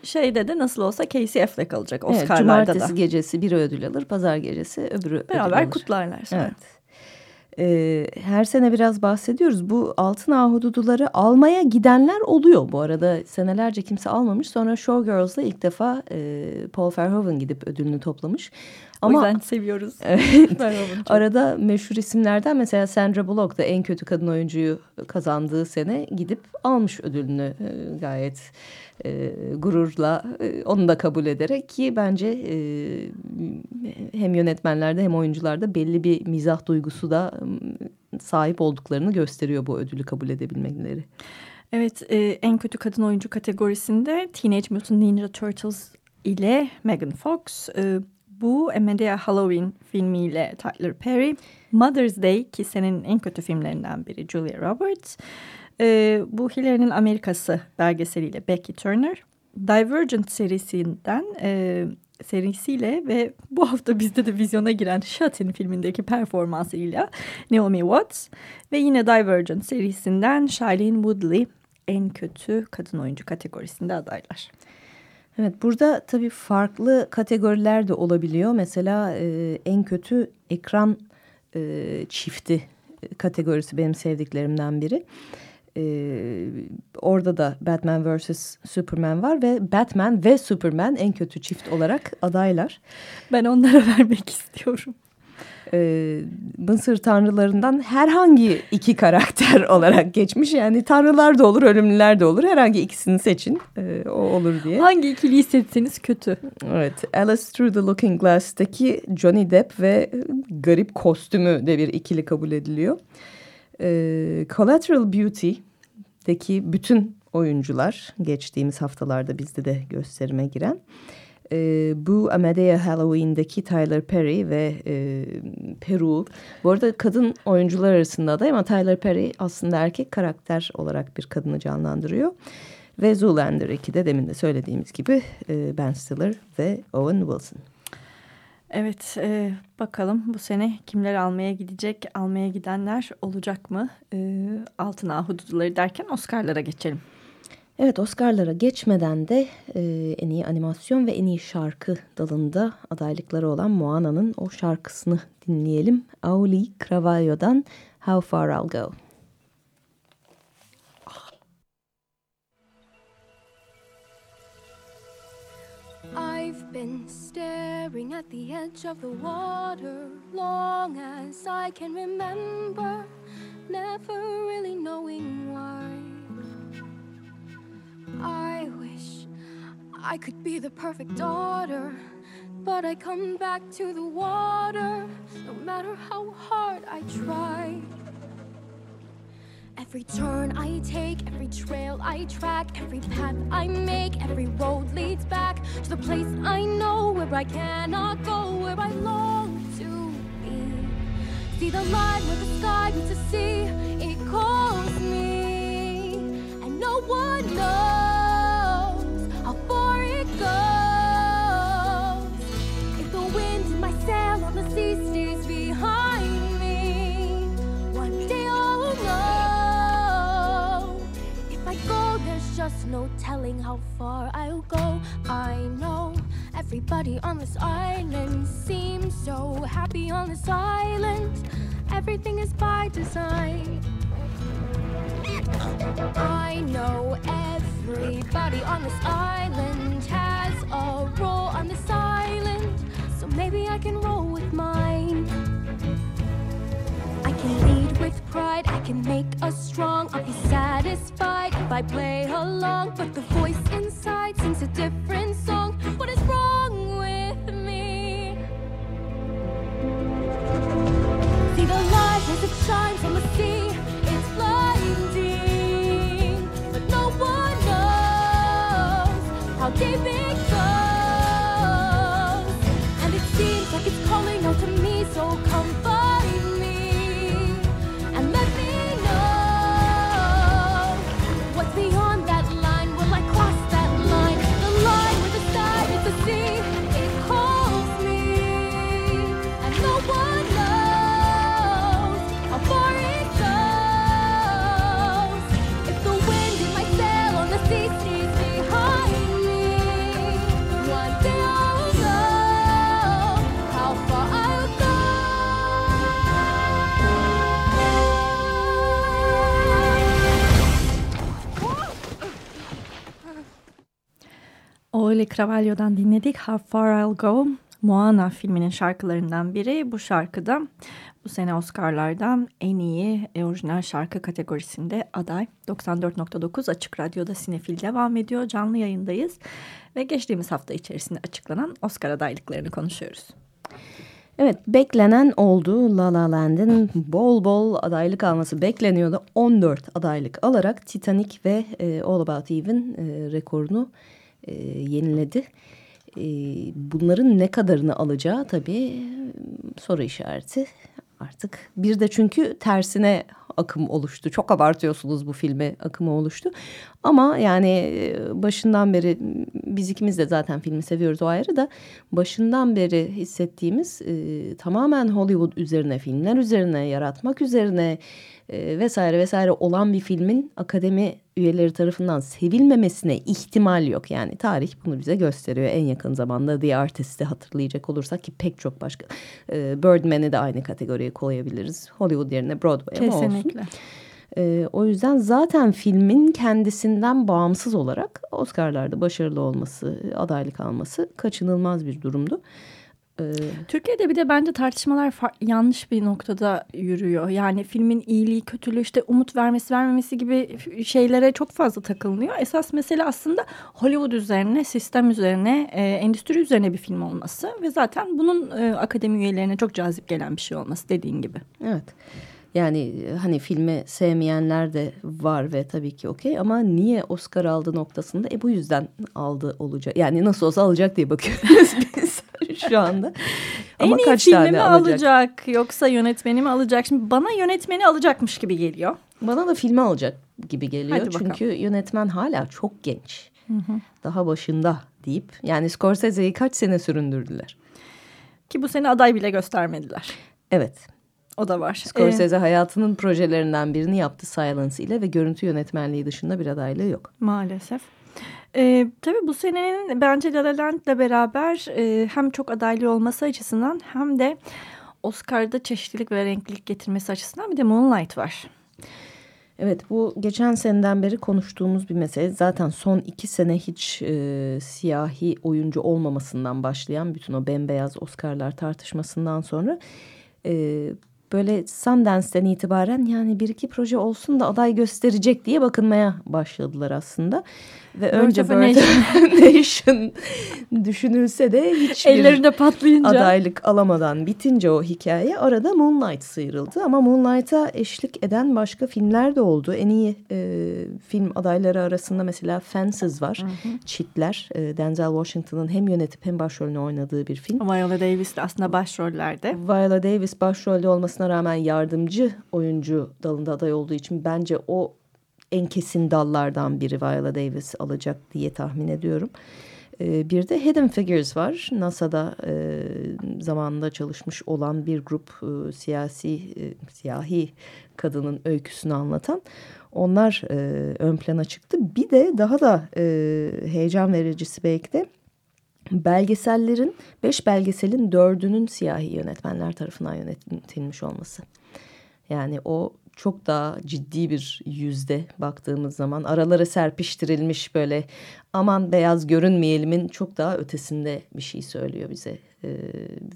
şeyde de nasıl olsa Casey Affleck alacak Oscar'larda evet, cumartesi da. gecesi biri ödül alır, pazar gecesi öbürü Beraber ödül kutlarlar. Sonra. Evet. Ee, her sene biraz bahsediyoruz. Bu altın ahududuları almaya gidenler oluyor bu arada. Senelerce kimse almamış. Sonra Showgirls'la ilk defa e, Paul Verhoeven gidip ödülünü toplamış. Ama, o yüzden seviyoruz. <laughs> Evet. arada meşhur isimlerden mesela Sandra Bullock da en kötü kadın oyuncuyu kazandığı sene gidip almış ödülünü e, gayet e, gururla e, onu da kabul ederek ki bence e, hem yönetmenlerde hem oyuncularda belli bir mizah duygusu da sahip olduklarını gösteriyor bu ödülü kabul edebilmeleri. Evet e, en kötü kadın oyuncu kategorisinde Teenage Mutant Ninja Turtles ile Megan Fox, e, bu Medea Halloween filmiyle Tyler Perry, Mother's Day ki senin en kötü filmlerinden biri Julia Roberts, E, bu Hillary'nin Amerikası belgeseliyle Becky Turner. Divergent serisinden e, serisiyle ve bu hafta bizde de vizyona giren Shatin filmindeki performansıyla Naomi Watts ve yine Divergent serisinden Shailene Woodley en kötü kadın oyuncu kategorisinde adaylar. Evet burada tabii farklı kategoriler de olabiliyor. Mesela e, en kötü ekran e, çifti kategorisi benim sevdiklerimden biri. Ee, orada da Batman vs. Superman var ve Batman ve Superman en kötü çift olarak adaylar. Ben onlara <laughs> vermek istiyorum. Ee, Mısır tanrılarından herhangi iki karakter <laughs> olarak geçmiş. Yani tanrılar da olur, ölümlüler de olur. Herhangi ikisini seçin. Ee, o olur diye. Hangi ikiliyi seçseniz kötü. Evet. Alice Through the Looking Glass'taki Johnny Depp ve garip kostümü de bir ikili kabul ediliyor. Ee, Collateral Beauty'deki bütün oyuncular geçtiğimiz haftalarda bizde de gösterime giren. Ee, bu Amedea Halloween'deki Tyler Perry ve e, Peru. Bu arada kadın oyuncular arasında aday ama Tyler Perry aslında erkek karakter olarak bir kadını canlandırıyor. Ve Zoolander 2'de demin de söylediğimiz gibi e, Ben Stiller ve Owen Wilson. Evet e, bakalım bu sene kimler almaya gidecek, almaya gidenler olacak mı? E, Altın Ahududuları derken Oscar'lara geçelim. Evet Oscar'lara geçmeden de e, en iyi animasyon ve en iyi şarkı dalında adaylıkları olan Moana'nın o şarkısını dinleyelim. Auli Cravalho'dan How Far I'll Go. I've been staring at the edge of the water long as I can remember, never really knowing why. I wish I could be the perfect daughter, but I come back to the water no matter how hard I try. Every turn I take, every trail I track, every path I make, every road leads back to the place I know where I cannot go, where I long to be. See the line where the sky meets the sea, it calls me, and no one knows no telling how far I'll go. I know everybody on this island seems so happy on this island. Everything is by design. I know everybody on this island has a role on this island, so maybe I can roll with mine. I can lead with pride, I can make us strong. I'll be satisfied if I play along, but the voice inside sings a different song. What is wrong with me? See the light as it shines on the sea, it's blinding, but no one knows how deep it the Ole Cravalho'dan dinledik How Far I'll Go. Moana filminin şarkılarından biri. Bu şarkıda bu sene Oscar'lardan en iyi orijinal şarkı kategorisinde aday. 94.9 Açık Radyo'da Sinefil devam ediyor. Canlı yayındayız. Ve geçtiğimiz hafta içerisinde açıklanan Oscar adaylıklarını konuşuyoruz. Evet beklenen oldu. La La Land'in bol bol adaylık alması bekleniyordu. 14 adaylık alarak Titanic ve e, All About Eve'in e, rekorunu e, yeniledi. E, bunların ne kadarını alacağı tabii e, soru işareti. Artık bir de çünkü tersine akım oluştu. Çok abartıyorsunuz bu filmi akımı oluştu. Ama yani e, başından beri biz ikimiz de zaten filmi seviyoruz o ayrı da başından beri hissettiğimiz e, tamamen Hollywood üzerine filmler üzerine yaratmak üzerine e, vesaire vesaire olan bir filmin akademi üyeleri tarafından sevilmemesine ihtimal yok. Yani tarih bunu bize gösteriyor. En yakın zamanda The Artist'i hatırlayacak olursak ki pek çok başka e, Birdman'i de aynı kategoriye koyabiliriz. Hollywood yerine Broadway ama olsun. Kesinlikle. E, o yüzden zaten filmin kendisinden bağımsız olarak Oscar'larda başarılı olması, adaylık alması kaçınılmaz bir durumdu. E, Türkiye'de bir de bence tartışmalar yanlış bir noktada yürüyor. Yani filmin iyiliği, kötülüğü, işte umut vermesi, vermemesi gibi şeylere çok fazla takılınıyor. Esas mesele aslında Hollywood üzerine, sistem üzerine, e, endüstri üzerine bir film olması ve zaten bunun e, akademi üyelerine çok cazip gelen bir şey olması dediğin gibi. Evet. Yani e, hani filmi sevmeyenler de var ve tabii ki okey ama niye Oscar aldı noktasında e bu yüzden aldı olacak. Yani nasıl olsa alacak diye bakıyoruz <laughs> biz şu anda. Ama en iyi kaç filmi tane mi alacak? alacak yoksa yönetmeni mi alacak? Şimdi bana yönetmeni alacakmış gibi geliyor. Bana da filmi alacak gibi geliyor. Hadi bakalım. Çünkü yönetmen hala çok genç. Daha başında deyip yani Scorsese'yi kaç sene süründürdüler. Ki bu sene aday bile göstermediler. Evet. O da var. Scorsese hayatının projelerinden birini yaptı Silence ile ve görüntü yönetmenliği dışında bir adaylığı yok. Maalesef. Ee, tabii bu senenin bence La La Land'le beraber e, hem çok adaylı olması açısından hem de Oscar'da çeşitlilik ve renklilik getirmesi açısından bir de Moonlight var. Evet bu geçen seneden beri konuştuğumuz bir mesele. Zaten son iki sene hiç e, siyahi oyuncu olmamasından başlayan bütün o bembeyaz Oscar'lar tartışmasından sonra... E, böyle Sundance'den itibaren yani bir iki proje olsun da aday gösterecek diye bakınmaya başladılar aslında. Ve önce Birth <laughs> of Nation düşünülse de hiçbir Ellerinde patlayınca. adaylık alamadan bitince o hikaye arada Moonlight sıyrıldı. Ama Moonlight'a eşlik eden başka filmler de oldu. En iyi e, film adayları arasında mesela Fences var. Çitler. E, Denzel Washington'ın hem yönetip hem başrolünü oynadığı bir film. Viola Davis de aslında başrollerde. Viola Davis başrolde olmasına rağmen yardımcı oyuncu dalında aday olduğu için bence o en kesin dallardan biri Viola Davis alacak diye tahmin ediyorum. Ee, bir de Hidden Figures var. NASA'da e, zamanında çalışmış olan bir grup e, siyasi e, siyahi kadının öyküsünü anlatan. Onlar e, ön plana çıktı. Bir de daha da e, heyecan vericisi belki de belgesellerin beş belgeselin dördünün siyahi yönetmenler tarafından yönetilmiş olması. Yani o çok daha ciddi bir yüzde baktığımız zaman aralara serpiştirilmiş böyle aman beyaz görünmeyelimin çok daha ötesinde bir şey söylüyor bize. Ee,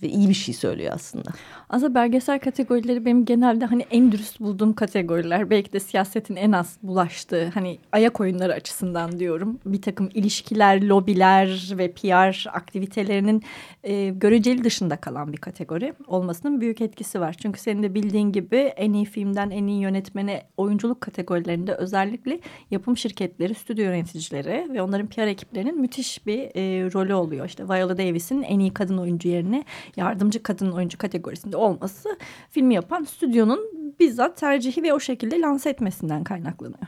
ve iyi bir şey söylüyor aslında. Aslında belgesel kategorileri benim genelde hani en dürüst bulduğum kategoriler. Belki de siyasetin en az bulaştığı hani ayak oyunları açısından diyorum. Bir takım ilişkiler, lobiler ve PR aktivitelerinin e, göreceli dışında kalan bir kategori olmasının büyük etkisi var. Çünkü senin de bildiğin gibi en iyi filmden en iyi yönetmene oyunculuk kategorilerinde özellikle yapım şirketleri, stüdyo yöneticileri ve onların PR ekiplerinin müthiş bir e, rolü oluyor. İşte Viola Davis'in en iyi kadın oyuncu yerine yardımcı kadın oyuncu kategorisinde olması filmi yapan stüdyonun bizzat tercihi ve o şekilde lanse etmesinden kaynaklanıyor.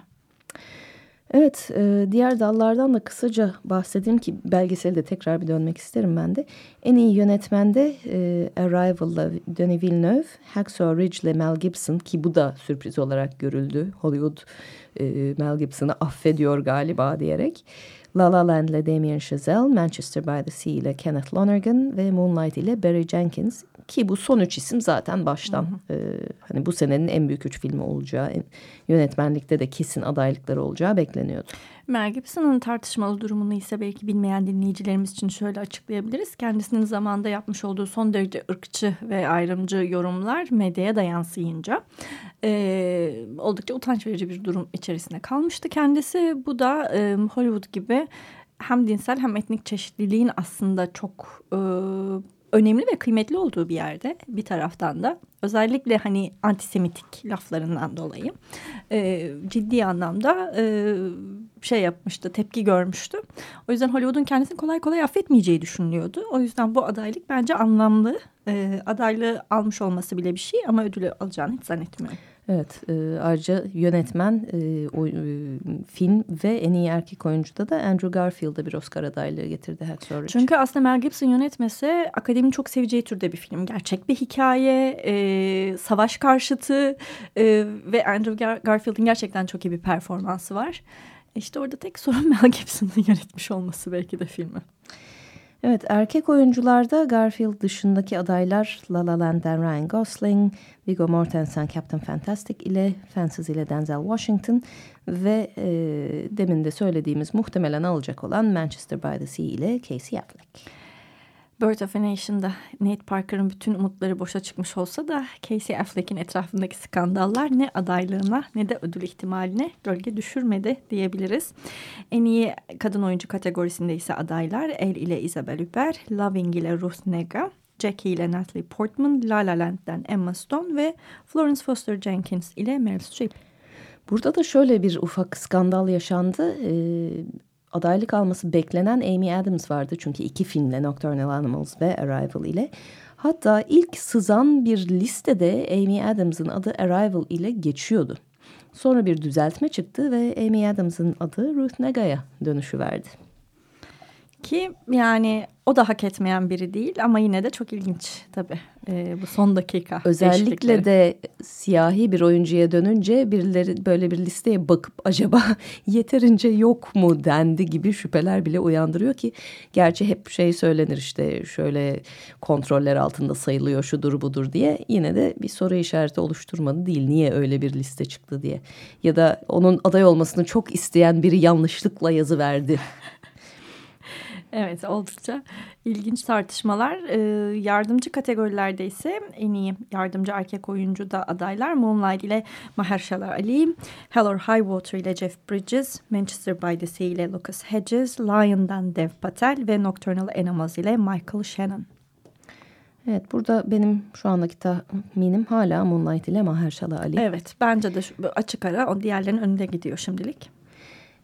Evet, e, diğer dallardan da kısaca bahsedeyim ki belgeseli de tekrar bir dönmek isterim ben de. En iyi yönetmende e, Arrival'la Denis Villeneuve, Hacksaw Ridge'le Mel Gibson ki bu da sürpriz olarak görüldü. Hollywood e, Mel Gibson'ı affediyor galiba diyerek. La La Land ile Damien Chazelle, Manchester by the Sea ile Kenneth Lonergan ve Moonlight ile Barry Jenkins ki bu son üç isim zaten baştan e, hani bu senenin en büyük üç filmi olacağı, en, yönetmenlikte de kesin adaylıkları olacağı bekleniyordu. Mel Gibson'ın tartışmalı durumunu ise belki bilmeyen dinleyicilerimiz için şöyle açıklayabiliriz. Kendisinin zamanda yapmış olduğu son derece ırkçı ve ayrımcı yorumlar medyaya da yansıyınca e, oldukça utanç verici bir durum içerisinde kalmıştı kendisi. Bu da e, Hollywood gibi hem dinsel hem etnik çeşitliliğin aslında çok e, önemli ve kıymetli olduğu bir yerde bir taraftan da özellikle hani antisemitik laflarından dolayı e, ciddi anlamda e, şey yapmıştı tepki görmüştü. O yüzden Hollywood'un kendisini kolay kolay affetmeyeceği düşünülüyordu. O yüzden bu adaylık bence anlamlı. E, adaylığı almış olması bile bir şey ama ödülü alacağını hiç zannetmiyorum. Evet, e, ayrıca yönetmen, e, o, e, film ve en iyi erkek oyuncuda da Andrew Garfield'a bir Oscar adaylığı getirdi Hacksaw Ridge. Çünkü aslında Mel Gibson yönetmesi akademinin çok seveceği türde bir film. Gerçek bir hikaye, e, savaş karşıtı e, ve Andrew Gar Garfield'in gerçekten çok iyi bir performansı var. İşte orada tek sorun <laughs> Mel Gibson'ın yönetmiş olması belki de filmi. Evet erkek oyuncularda Garfield dışındaki adaylar La La Land'den Ryan Gosling, Viggo Mortensen Captain Fantastic ile Fences ile Denzel Washington ve e, demin de söylediğimiz muhtemelen alacak olan Manchester by the Sea ile Casey Affleck. Birth of a Nation'da Nate Parker'ın bütün umutları boşa çıkmış olsa da Casey Affleck'in etrafındaki skandallar ne adaylığına ne de ödül ihtimaline gölge düşürmedi diyebiliriz. En iyi kadın oyuncu kategorisinde ise adaylar El ile Isabelle Huppert, Loving ile Ruth Negga, Jackie ile Natalie Portman, La La Land'den Emma Stone ve Florence Foster Jenkins ile Meryl Streep. Burada da şöyle bir ufak skandal yaşandı. Ee, adaylık alması beklenen Amy Adams vardı. Çünkü iki filmle Nocturnal Animals ve Arrival ile. Hatta ilk sızan bir listede Amy Adams'ın adı Arrival ile geçiyordu. Sonra bir düzeltme çıktı ve Amy Adams'ın adı Ruth Nega'ya dönüşü verdi. Ki yani o da hak etmeyen biri değil ama yine de çok ilginç tabii e, bu son dakika Özellikle de siyahi bir oyuncuya dönünce birileri böyle bir listeye bakıp <laughs> acaba yeterince yok mu dendi gibi şüpheler bile uyandırıyor ki gerçi hep şey söylenir işte şöyle kontroller altında sayılıyor şudur budur diye. Yine de bir soru işareti oluşturmadı değil niye öyle bir liste çıktı diye. Ya da onun aday olmasını çok isteyen biri yanlışlıkla yazı verdi <laughs> Evet oldukça ilginç tartışmalar. Ee, yardımcı kategorilerde ise en iyi yardımcı erkek oyuncu da adaylar Moonlight ile Mahershala Ali, Hell or High Water ile Jeff Bridges, Manchester by the Sea ile Lucas Hedges, Lion'dan Dev Patel ve Nocturnal Animals ile Michael Shannon. Evet burada benim şu andaki tahminim hala Moonlight ile Mahershala Ali. Evet bence de açık ara o diğerlerinin önünde gidiyor şimdilik.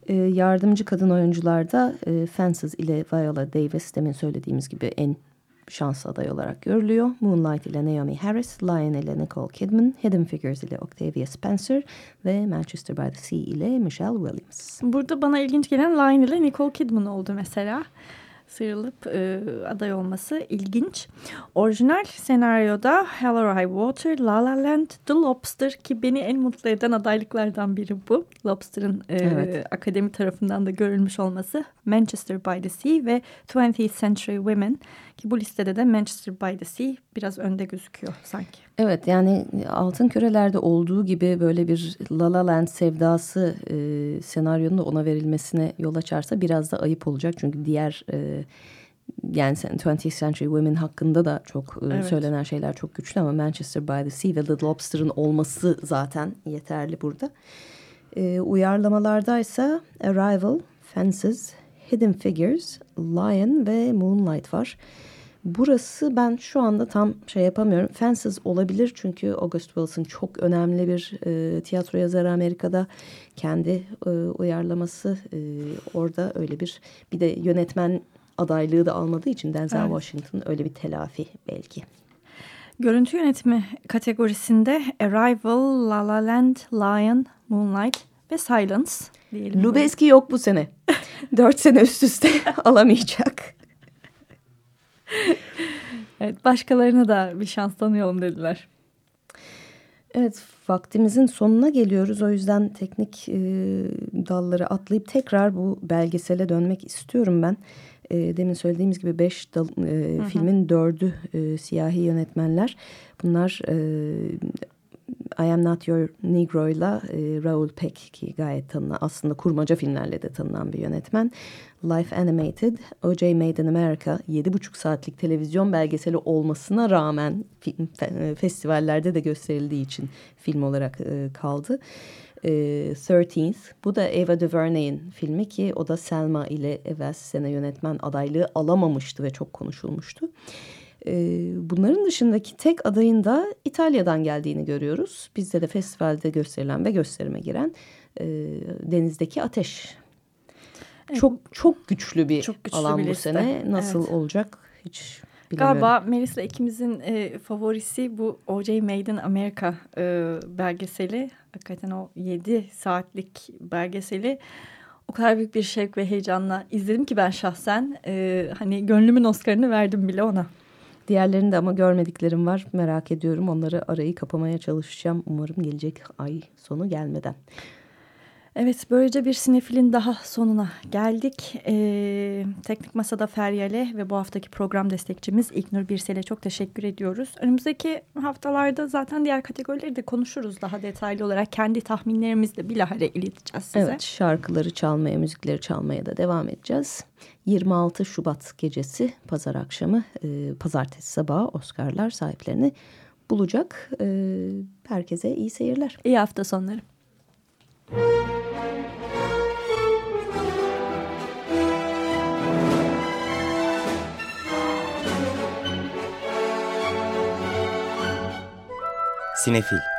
E, yardımcı kadın oyuncularda e, Fences ile Viola Davis demin söylediğimiz gibi en şanslı aday olarak görülüyor. Moonlight ile Naomi Harris, Lion ile Nicole Kidman, Hidden Figures ile Octavia Spencer ve Manchester by the Sea ile Michelle Williams. Burada bana ilginç gelen Lion ile Nicole Kidman oldu mesela sıyrılıp e, aday olması ilginç. Orijinal senaryoda Hell or High Water, La La Land, The Lobster ki beni en mutlu eden adaylıklardan biri bu. Lobster'ın e, evet. akademi tarafından da görülmüş olması. Manchester by the Sea ve 20th Century Women ki bu listede de Manchester by the Sea biraz önde gözüküyor sanki. Evet yani Altın Küreler'de olduğu gibi böyle bir La La Land sevdası e, senaryonun da ona verilmesine yol açarsa biraz da ayıp olacak. Çünkü diğer e, yani 20th Century Women hakkında da çok e, evet. söylenen şeyler çok güçlü ama Manchester by the Sea ve The Lobster'ın olması zaten yeterli burada. E, uyarlamalardaysa Arrival, Fences, Hidden Figures, Lion ve Moonlight var. Burası ben şu anda tam şey yapamıyorum. Fences olabilir çünkü August Wilson çok önemli bir e, tiyatro yazarı Amerika'da. Kendi e, uyarlaması e, orada öyle bir bir de yönetmen adaylığı da almadığı için Denzel evet. Washington öyle bir telafi belki. Görüntü yönetimi kategorisinde Arrival, La La Land, Lion, Moonlight ve Silence diyelim. Lubeski yok bu sene. <laughs> Dört sene üst üste <laughs> alamayacak. <laughs> evet başkalarına da bir şans tanıyalım dediler. Evet vaktimizin sonuna geliyoruz. O yüzden teknik e, dalları atlayıp tekrar bu belgesele dönmek istiyorum ben. E, demin söylediğimiz gibi beş dal, e, hı hı. filmin dördü e, siyahi yönetmenler. Bunlar e, I Am Not Your Negro'yla e, Raoul Peck ki gayet tanınan aslında kurmaca filmlerle de tanınan bir yönetmen. Life Animated, O.J. Made in America 7,5 saatlik televizyon belgeseli olmasına rağmen film, e, festivallerde de gösterildiği için film olarak e, kaldı. E, 13th bu da Ava DuVernay'in filmi ki o da Selma ile evvel sene yönetmen adaylığı alamamıştı ve çok konuşulmuştu. Bunların dışındaki tek adayın da İtalya'dan geldiğini görüyoruz. Bizde de festivalde gösterilen ve gösterime giren e, Denizdeki Ateş. Evet. Çok çok güçlü bir çok güçlü alan bir bu sene. Nasıl evet. olacak hiç Bilemiyorum. Galiba Melis'le ikimizin e, favorisi bu O.J. Made in America e, belgeseli. Hakikaten o 7 saatlik belgeseli o kadar büyük bir şevk ve heyecanla izledim ki ben şahsen. E, hani gönlümün Oscar'ını verdim bile ona. Diğerlerini de ama görmediklerim var. Merak ediyorum. Onları arayı kapamaya çalışacağım. Umarım gelecek ay sonu gelmeden. Evet böylece bir sinefilin daha sonuna geldik. Ee, Teknik Masa'da Feryal'e ve bu haftaki program destekçimiz İlknur Birsel'e çok teşekkür ediyoruz. Önümüzdeki haftalarda zaten diğer kategorileri de konuşuruz daha detaylı olarak. Kendi tahminlerimizle bilahare ileteceğiz size. Evet şarkıları çalmaya, müzikleri çalmaya da devam edeceğiz. 26 Şubat gecesi pazar akşamı, e, pazartesi sabahı Oscar'lar sahiplerini bulacak. E, herkese iyi seyirler. İyi hafta sonları. Sinefil